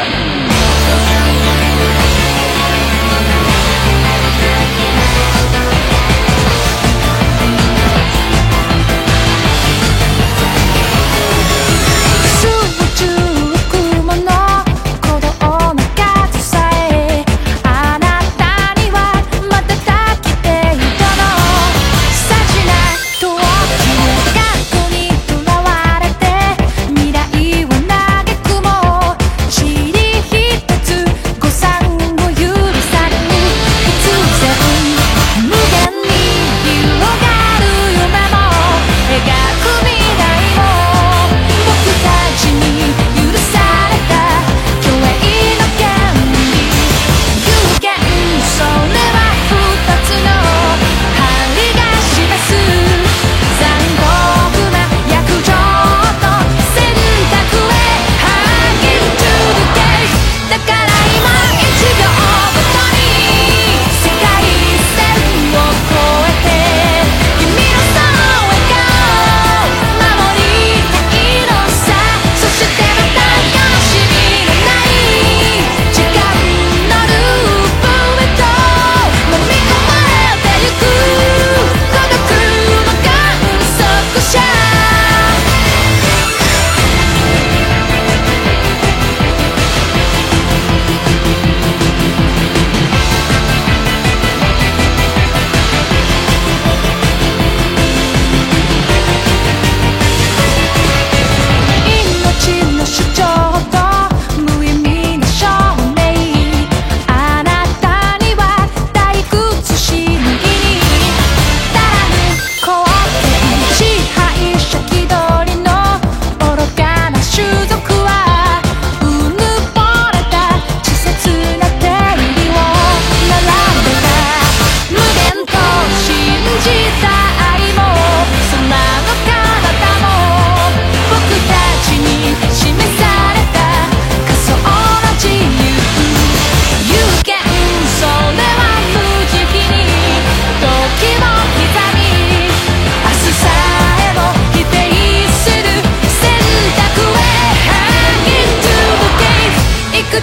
Bye.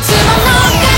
I'm gonna my knockout